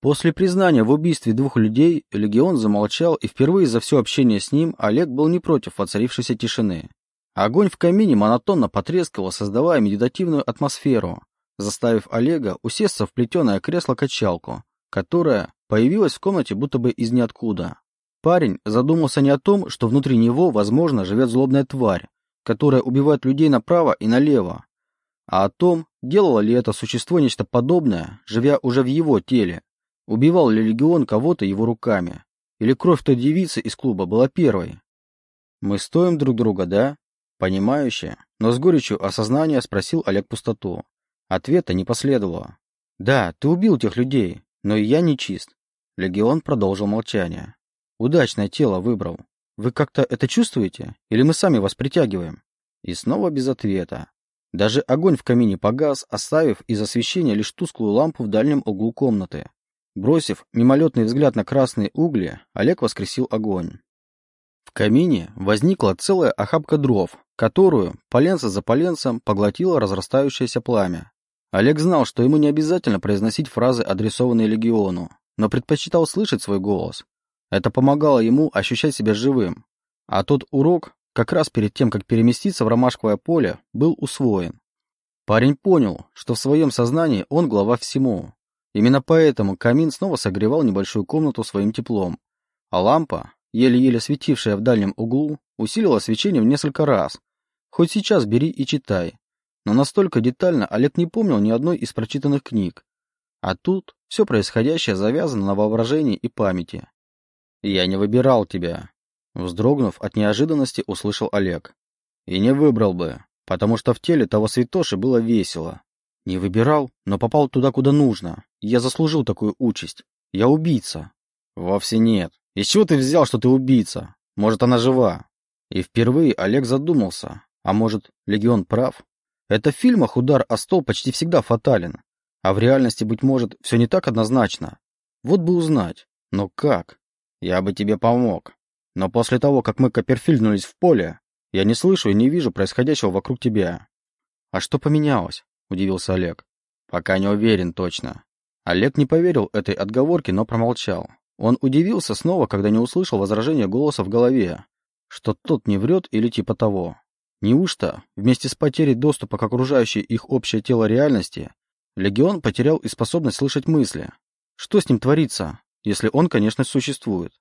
После признания в убийстве двух людей Легион замолчал, и впервые за все общение с ним Олег был не против воцарившейся тишины. Огонь в камине монотонно потрескивал, создавая медитативную атмосферу, заставив Олега усесться в плетеное кресло-качалку, которое появилось в комнате будто бы из ниоткуда. Парень задумался не о том, что внутри него, возможно, живет злобная тварь, которая убивает людей направо и налево, а о том, делало ли это существо нечто подобное, живя уже в его теле, Убивал ли легион кого-то его руками? Или кровь той девицы из клуба была первой? Мы стоим друг друга, да? Понимающе, но с горечью осознания спросил Олег пустоту. Ответа не последовало. Да, ты убил тех людей, но и я не чист. Легион продолжил молчание. Удачное тело выбрал. Вы как-то это чувствуете? Или мы сами вас притягиваем? И снова без ответа. Даже огонь в камине погас, оставив из освещения лишь тусклую лампу в дальнем углу комнаты. Бросив мимолетный взгляд на красные угли, Олег воскресил огонь. В камине возникла целая охапка дров, которую, поленца за поленцем, поглотило разрастающееся пламя. Олег знал, что ему не обязательно произносить фразы, адресованные легиону, но предпочитал слышать свой голос. Это помогало ему ощущать себя живым. А тот урок, как раз перед тем, как переместиться в ромашковое поле, был усвоен. Парень понял, что в своем сознании он глава всему, Именно поэтому камин снова согревал небольшую комнату своим теплом, а лампа, еле-еле светившая в дальнем углу, усилила свечение в несколько раз. Хоть сейчас бери и читай. Но настолько детально Олег не помнил ни одной из прочитанных книг. А тут все происходящее завязано на воображении и памяти. «Я не выбирал тебя», — вздрогнув от неожиданности, услышал Олег. «И не выбрал бы, потому что в теле того святоши было весело. Не выбирал, но попал туда, куда нужно. Я заслужил такую участь. Я убийца. Вовсе нет. Из чего ты взял, что ты убийца? Может, она жива? И впервые Олег задумался. А может, Легион прав? Это в фильмах удар о стол почти всегда фатален. А в реальности, быть может, все не так однозначно. Вот бы узнать. Но как? Я бы тебе помог. Но после того, как мы копперфильднулись в поле, я не слышу и не вижу происходящего вокруг тебя. А что поменялось? — удивился Олег. «Пока не уверен точно». Олег не поверил этой отговорке, но промолчал. Он удивился снова, когда не услышал возражения голоса в голове, что тот не врет или типа того. Неужто, вместе с потерей доступа к окружающей их общее тело реальности, Легион потерял и способность слышать мысли? Что с ним творится, если он, конечно, существует?